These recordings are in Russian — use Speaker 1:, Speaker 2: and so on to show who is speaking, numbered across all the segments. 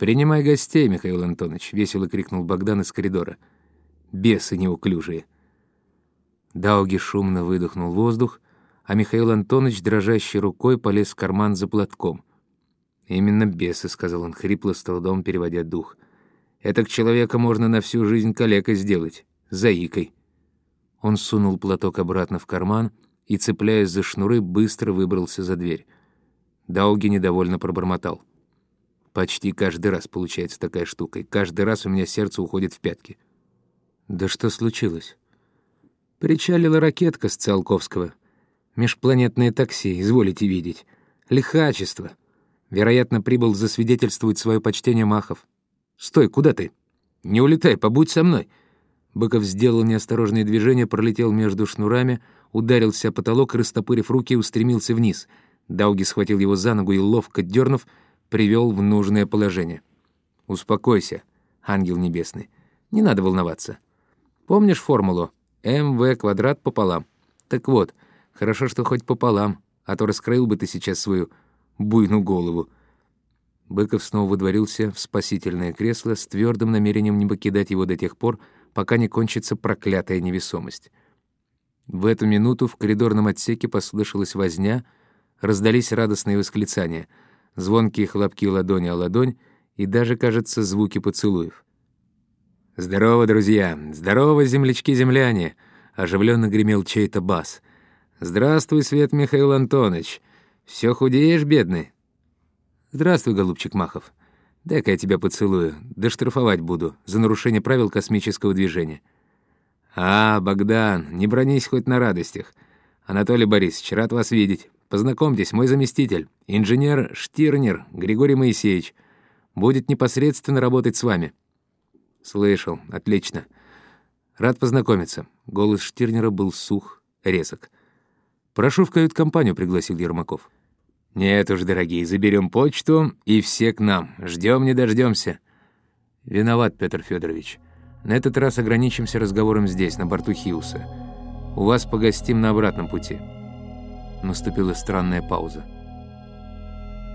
Speaker 1: «Принимай гостей, Михаил Антонович», — весело крикнул Богдан из коридора. «Бесы неуклюжие». Дауги шумно выдохнул воздух, а Михаил Антонович, дрожащей рукой, полез в карман за платком. «Именно бесы», — сказал он, хрипло с трудом переводя дух. «Это к человека можно на всю жизнь калекой сделать, заикой». Он сунул платок обратно в карман и, цепляясь за шнуры, быстро выбрался за дверь. Дауги недовольно пробормотал. «Почти каждый раз получается такая штука, и каждый раз у меня сердце уходит в пятки». «Да что случилось?» Причалила ракетка с Циолковского. Межпланетное такси, изволите видеть. Лихачество. Вероятно, прибыл засвидетельствовать свое почтение Махов. «Стой, куда ты? Не улетай, побудь со мной!» Быков сделал неосторожное движение, пролетел между шнурами, ударился о потолок, растопырив руки, устремился вниз. Дауги схватил его за ногу и, ловко дернув, привел в нужное положение. «Успокойся, ангел небесный. Не надо волноваться. Помнишь формулу? МВ квадрат пополам. Так вот, хорошо, что хоть пополам, а то раскроил бы ты сейчас свою буйную голову». Быков снова выдворился в спасительное кресло с твердым намерением не покидать его до тех пор, пока не кончится проклятая невесомость. В эту минуту в коридорном отсеке послышалась возня, раздались радостные восклицания, звонкие хлопки ладони о ладонь и даже, кажется, звуки поцелуев. «Здорово, друзья! Здорово, землячки-земляне!» — оживленно гремел чей-то бас. «Здравствуй, Свет Михаил Антонович! Все худеешь, бедный?» «Здравствуй, голубчик Махов. Дай-ка я тебя поцелую, да штрафовать буду за нарушение правил космического движения». «А, Богдан, не бронись хоть на радостях. Анатолий Борисович, рад вас видеть. Познакомьтесь, мой заместитель, инженер Штирнер Григорий Моисеевич. Будет непосредственно работать с вами». «Слышал. Отлично. Рад познакомиться». Голос Штирнера был сух, резок. «Прошу в кают-компанию», — пригласил Ермаков. «Нет уж, дорогие, заберем почту и все к нам. Ждем не дождемся. «Виноват, Петр Федорович. На этот раз ограничимся разговором здесь, на борту Хиуса. У вас погостим на обратном пути». Наступила странная пауза.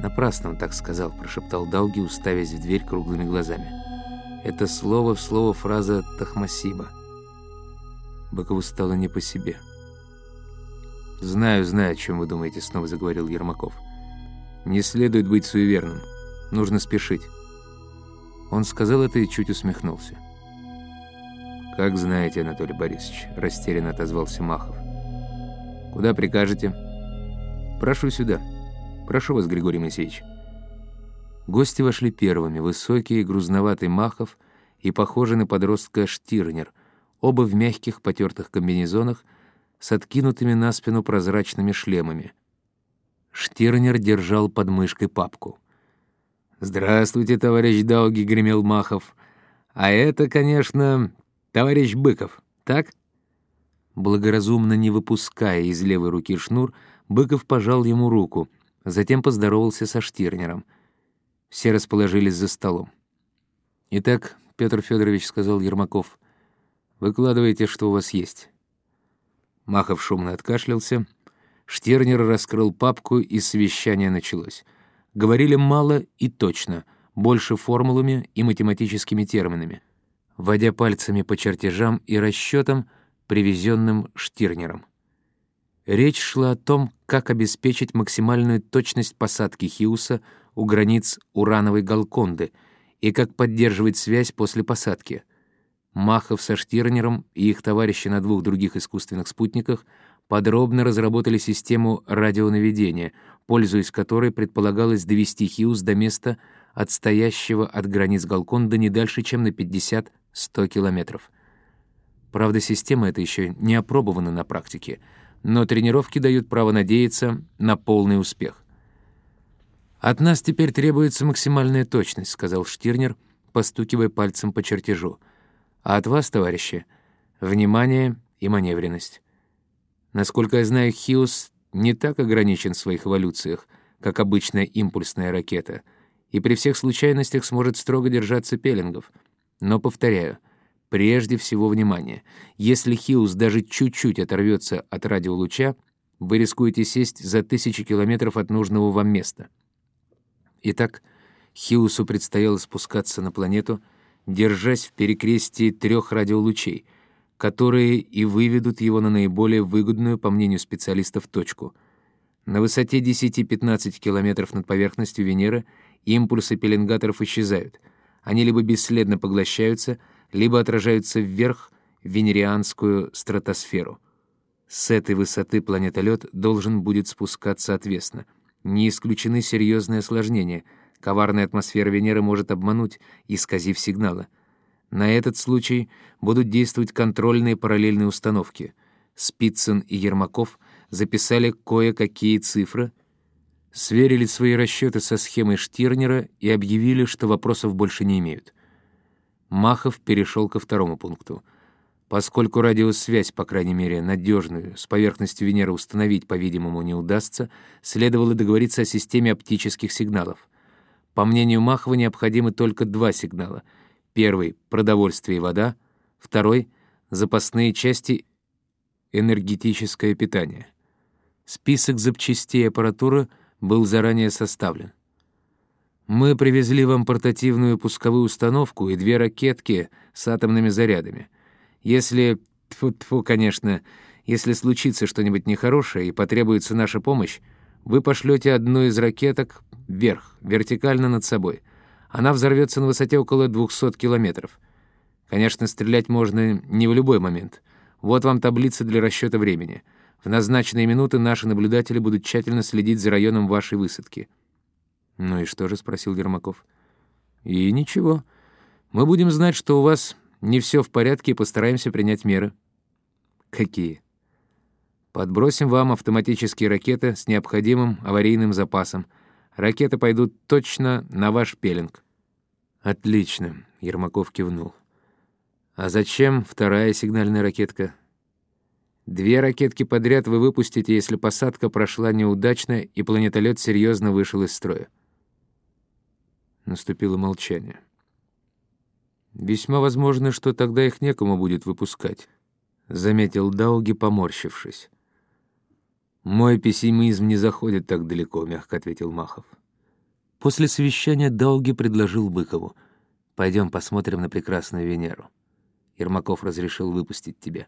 Speaker 1: «Напрасно он так сказал», — прошептал Дауги, уставясь в дверь круглыми глазами. Это слово в слово фраза Тахмасиба. Быкову стало не по себе. «Знаю, знаю, о чем вы думаете», — снова заговорил Ермаков. «Не следует быть суеверным. Нужно спешить». Он сказал это и чуть усмехнулся. «Как знаете, Анатолий Борисович», — растерянно отозвался Махов. «Куда прикажете?» «Прошу сюда. Прошу вас, Григорий Моисеевич». Гости вошли первыми, высокий, грузноватый Махов и похожий на подростка Штирнер, оба в мягких потертых комбинезонах с откинутыми на спину прозрачными шлемами. Штирнер держал под мышкой папку. «Здравствуйте, товарищ Дауги», — гремел Махов. «А это, конечно, товарищ Быков, так?» Благоразумно не выпуская из левой руки шнур, Быков пожал ему руку, затем поздоровался со Штирнером — все расположились за столом. «Итак, Петр Федорович сказал Ермаков, — «выкладывайте, что у вас есть». Махов шумно откашлялся. Штернер раскрыл папку, и совещание началось. Говорили мало и точно, больше формулами и математическими терминами, водя пальцами по чертежам и расчетам, привезенным Штирнером. Речь шла о том, как обеспечить максимальную точность посадки Хиуса — у границ урановой Галконды и как поддерживать связь после посадки. Махов со Штирнером и их товарищи на двух других искусственных спутниках подробно разработали систему радионаведения, пользуясь которой предполагалось довести Хьюз до места, отстоящего от границ Галконда не дальше, чем на 50-100 километров. Правда, система эта еще не опробована на практике, но тренировки дают право надеяться на полный успех. «От нас теперь требуется максимальная точность», — сказал Штирнер, постукивая пальцем по чертежу. «А от вас, товарищи, внимание и маневренность. Насколько я знаю, Хиус не так ограничен в своих эволюциях, как обычная импульсная ракета, и при всех случайностях сможет строго держаться пеленгов. Но, повторяю, прежде всего внимание. Если Хиус даже чуть-чуть оторвется от радиолуча, вы рискуете сесть за тысячи километров от нужного вам места». Итак, Хиусу предстояло спускаться на планету, держась в перекрестии трех радиолучей, которые и выведут его на наиболее выгодную, по мнению специалистов, точку. На высоте 10-15 километров над поверхностью Венеры импульсы пеленгаторов исчезают. Они либо бесследно поглощаются, либо отражаются вверх в венерианскую стратосферу. С этой высоты планетолет должен будет спускаться отвесно. Не исключены серьезные осложнения. Коварная атмосфера Венеры может обмануть, исказив сигналы. На этот случай будут действовать контрольные параллельные установки. Спицын и Ермаков записали кое-какие цифры, сверили свои расчеты со схемой Штирнера и объявили, что вопросов больше не имеют. Махов перешел ко второму пункту. Поскольку радиосвязь, по крайней мере, надежную, с поверхностью Венеры установить, по-видимому, не удастся, следовало договориться о системе оптических сигналов. По мнению Махова, необходимы только два сигнала. Первый — продовольствие и вода, второй — запасные части энергетическое питание. Список запчастей аппаратуры был заранее составлен. Мы привезли вам портативную пусковую установку и две ракетки с атомными зарядами. Если, тьфу -тьфу, конечно, если случится что-нибудь нехорошее и потребуется наша помощь, вы пошлете одну из ракеток вверх, вертикально над собой. Она взорвется на высоте около 200 километров. Конечно, стрелять можно не в любой момент. Вот вам таблица для расчета времени. В назначенные минуты наши наблюдатели будут тщательно следить за районом вашей высадки. «Ну и что же?» — спросил Ермаков. «И ничего. Мы будем знать, что у вас не все в порядке, и постараемся принять меры». «Какие?» «Подбросим вам автоматические ракеты с необходимым аварийным запасом. Ракеты пойдут точно на ваш пеленг». «Отлично», — Ермаков кивнул. «А зачем вторая сигнальная ракетка?» «Две ракетки подряд вы выпустите, если посадка прошла неудачно и планетолет серьезно вышел из строя». Наступило молчание. «Весьма возможно, что тогда их некому будет выпускать», — заметил Дауги, поморщившись. «Мой пессимизм не заходит так далеко», — мягко ответил Махов. После совещания Дауги предложил Быкову. «Пойдем посмотрим на прекрасную Венеру. Ермаков разрешил выпустить тебя».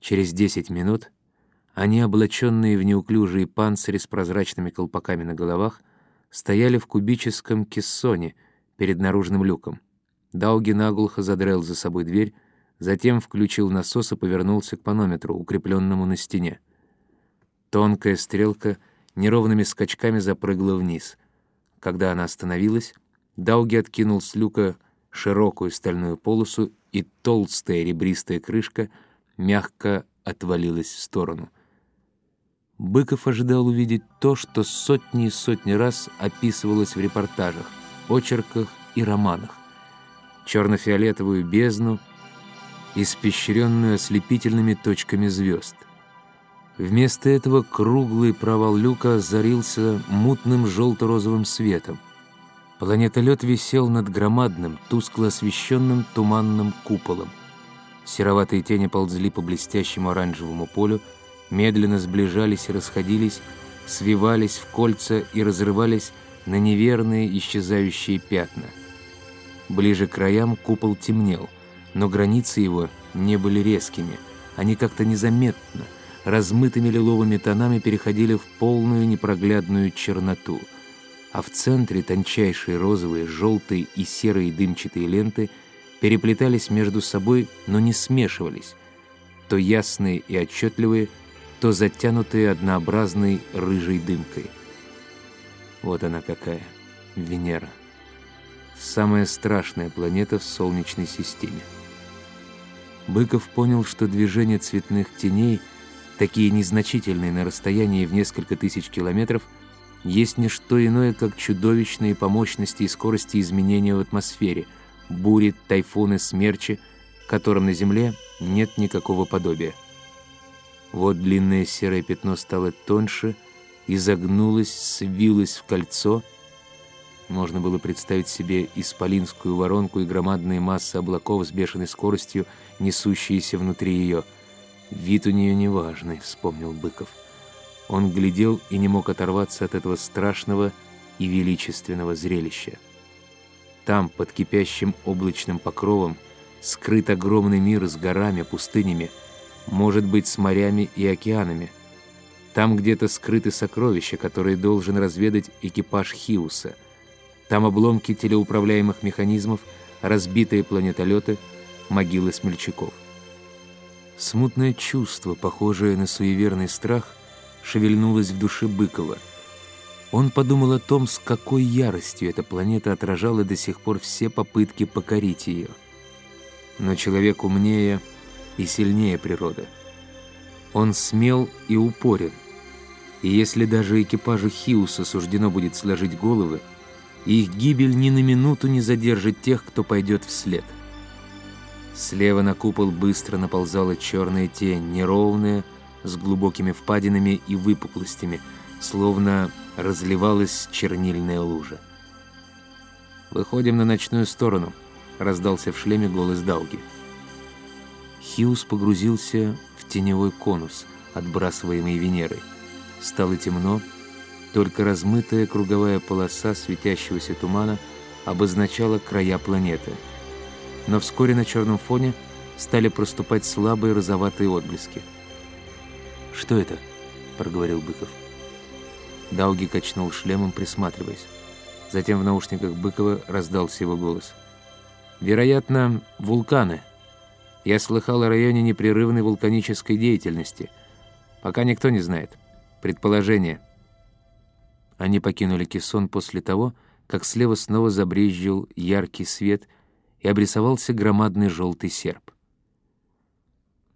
Speaker 1: Через десять минут они, облаченные в неуклюжие панцири с прозрачными колпаками на головах, стояли в кубическом кессоне перед наружным люком. Дауги наглухо задрел за собой дверь, затем включил насос и повернулся к панометру, укрепленному на стене. Тонкая стрелка неровными скачками запрыгла вниз. Когда она остановилась, Дауги откинул с люка широкую стальную полосу, и толстая ребристая крышка мягко отвалилась в сторону — Быков ожидал увидеть то, что сотни и сотни раз описывалось в репортажах, очерках и романах. Черно-фиолетовую бездну, испещренную ослепительными точками звезд. Вместо этого круглый провал люка зарился мутным желто-розовым светом. Планетолет висел над громадным, тускло освещенным туманным куполом. Сероватые тени ползли по блестящему оранжевому полю, медленно сближались и расходились, свивались в кольца и разрывались на неверные исчезающие пятна. Ближе к краям купол темнел, но границы его не были резкими. Они как-то незаметно, размытыми лиловыми тонами переходили в полную непроглядную черноту. А в центре тончайшие розовые, желтые и серые дымчатые ленты переплетались между собой, но не смешивались. То ясные и отчетливые – то затянутые однообразной рыжей дымкой. Вот она какая, Венера. Самая страшная планета в Солнечной системе. Быков понял, что движение цветных теней, такие незначительные на расстоянии в несколько тысяч километров, есть не что иное, как чудовищные по мощности и скорости изменения в атмосфере, бури, тайфуны, смерчи, которым на Земле нет никакого подобия. Вот длинное серое пятно стало тоньше, изогнулось, свилось в кольцо. Можно было представить себе исполинскую воронку и громадные массы облаков с бешеной скоростью, несущиеся внутри ее. «Вид у нее неважный», — вспомнил Быков. Он глядел и не мог оторваться от этого страшного, и величественного зрелища. Там, под кипящим облачным покровом, скрыт огромный мир с горами, пустынями, может быть, с морями и океанами. Там где-то скрыты сокровища, которые должен разведать экипаж Хиуса. Там обломки телеуправляемых механизмов, разбитые планетолеты, могилы смельчаков. Смутное чувство, похожее на суеверный страх, шевельнулось в душе Быкова. Он подумал о том, с какой яростью эта планета отражала до сих пор все попытки покорить ее. Но человек умнее и сильнее природы. Он смел и упорен. И если даже экипажу Хиуса суждено будет сложить головы, их гибель ни на минуту не задержит тех, кто пойдет вслед. Слева на купол быстро наползала черная тень, неровная, с глубокими впадинами и выпуклостями, словно разливалась чернильная лужа. «Выходим на ночную сторону», — раздался в шлеме голос Дауги. Хьюз погрузился в теневой конус, отбрасываемый Венерой. Стало темно, только размытая круговая полоса светящегося тумана обозначала края планеты. Но вскоре на черном фоне стали проступать слабые розоватые отблески. «Что это?» — проговорил Быков. Дауги качнул шлемом, присматриваясь. Затем в наушниках Быкова раздался его голос. «Вероятно, вулканы. Я слыхал о районе непрерывной вулканической деятельности. Пока никто не знает. Предположение». Они покинули кессон после того, как слева снова забрезжил яркий свет и обрисовался громадный желтый серп.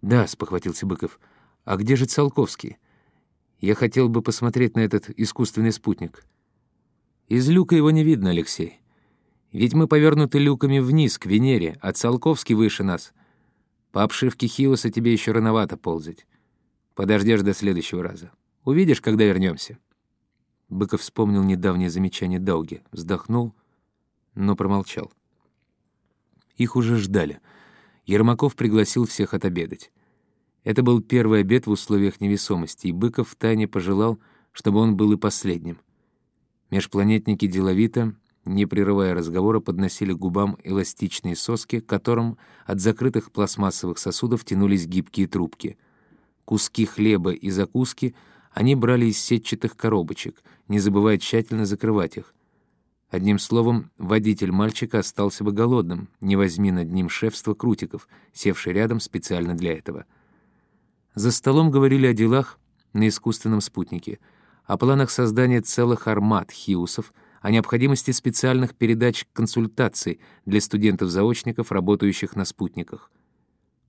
Speaker 1: «Да», — спохватился Быков, — «А где же Циолковский? Я хотел бы посмотреть на этот искусственный спутник». «Из люка его не видно, Алексей. Ведь мы повернуты люками вниз, к Венере, а Циолковский выше нас. По обшивке Хиоса тебе еще рановато ползать. Подождешь до следующего раза. Увидишь, когда вернемся. Быков вспомнил недавнее замечание Дауги, вздохнул, но промолчал. Их уже ждали. Ермаков пригласил всех отобедать. Это был первый обед в условиях невесомости, и Быков втайне пожелал, чтобы он был и последним. Межпланетники деловито, не прерывая разговора, подносили к губам эластичные соски, к которым от закрытых пластмассовых сосудов тянулись гибкие трубки. Куски хлеба и закуски они брали из сетчатых коробочек, не забывая тщательно закрывать их. Одним словом, водитель мальчика остался бы голодным, не возьми над ним шефство Крутиков, севший рядом специально для этого — за столом говорили о делах на искусственном спутнике, о планах создания целых армат хиусов, о необходимости специальных передач консультаций для студентов-заочников, работающих на спутниках.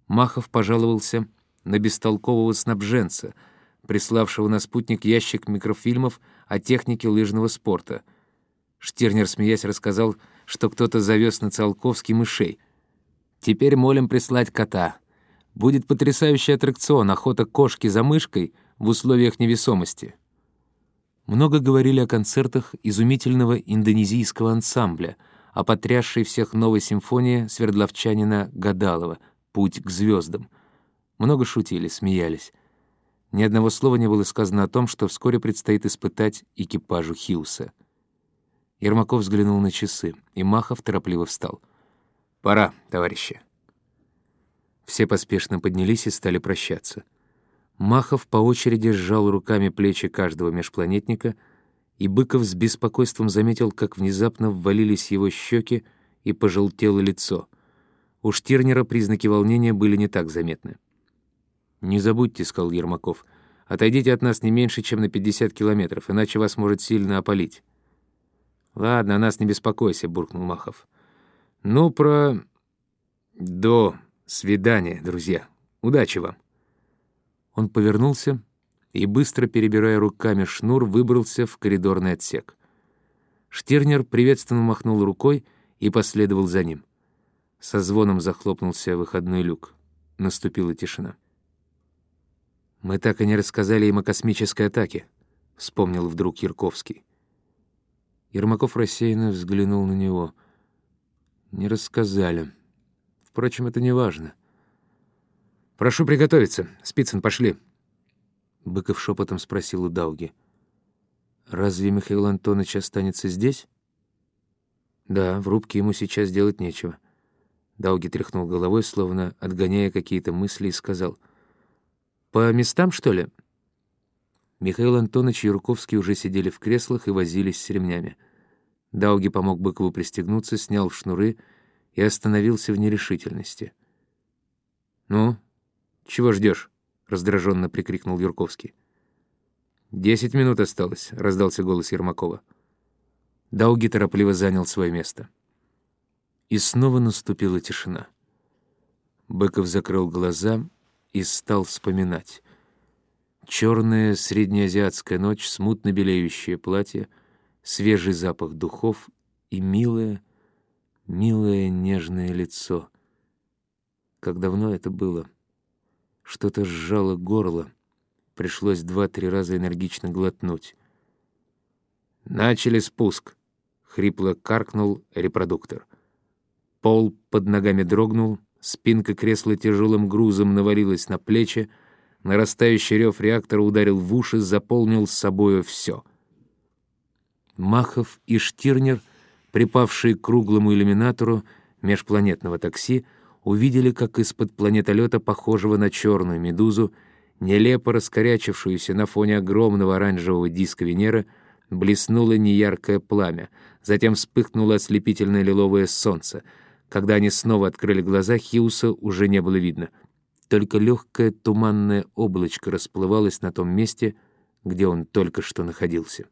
Speaker 1: Махов пожаловался на бестолкового снабженца, приславшего на спутник ящик микрофильмов о технике лыжного спорта. Штернер, смеясь, рассказал, что кто-то завез на Циолковский мышей. «Теперь молим прислать кота», Будет потрясающий аттракцион «Охота кошки за мышкой» в условиях невесомости. Много говорили о концертах изумительного индонезийского ансамбля, о потрясшей всех новой симфонии свердловчанина Гадалова «Путь к звездам». Много шутили, смеялись. Ни одного слова не было сказано о том, что вскоре предстоит испытать экипажу Хьюса. Ермаков взглянул на часы, и Махов торопливо встал. «Пора, товарищи». Все поспешно поднялись и стали прощаться. Махов по очереди сжал руками плечи каждого межпланетника, и Быков с беспокойством заметил, как внезапно ввалились его щеки и пожелтело лицо. У Штирнера признаки волнения были не так заметны. «Не забудьте», — сказал Ермаков, — «отойдите от нас не меньше, чем на 50 километров, иначе вас может сильно опалить». «Ладно, нас не беспокойся», — буркнул Махов. «Ну, про... до Свидания, друзья. Удачи вам. Он повернулся и, быстро перебирая руками шнур, выбрался в коридорный отсек. Штернер приветственно махнул рукой и последовал за ним. Со звоном захлопнулся выходной люк. Наступила тишина. «Мы так и не рассказали им о космической атаке», — вспомнил вдруг Ярковский. Ермаков рассеянно взглянул на него. «Не рассказали». Впрочем, это не важно. «Прошу приготовиться. Спицын, пошли». Быков шепотом спросил у Дауги. Разве Михаил Антонович останется здесь? Да, в рубке ему сейчас делать нечего. Дауги тряхнул головой, словно отгоняя какие-то мысли, и сказал. «По местам, что ли?» Михаил Антонович и Юрковский уже сидели в креслах и возились с ремнями. Дауги помог Быкову пристегнуться, снял шнуры и остановился в нерешительности. «Ну, чего ждешь?» — раздраженно прикрикнул Юрковский. «Десять минут осталось», — раздался голос Ермакова. Дауги торопливо занял свое место. И снова наступила тишина. Быков закрыл глаза и стал вспоминать. Черная среднеазиатская ночь, смутно белеющее платье, свежий запах духов и милое, милое нежное лицо. Как давно это было? Что-то сжало горло — Пришлось два-три раза энергично глотнуть. «Начали спуск», — хрипло каркнул репродуктор. Пол под ногами дрогнул, спинка кресла тяжелым грузом навалилась на плечи, нарастающий рев реактора ударил в уши, заполнил с собою все. Махов и Штирнер, припавшие к круглому иллюминатору межпланетного такси, увидели, как из-под планетолета, похожего на черную медузу, нелепо раскорячившуюся на фоне огромного оранжевого диска Венеры, блеснуло неяркое пламя, затем вспыхнуло ослепительное лиловое солнце. Когда они снова открыли глаза, Хиуса уже не было видно. Только легкое туманное облачко расплывалось на том месте, где он только что находился.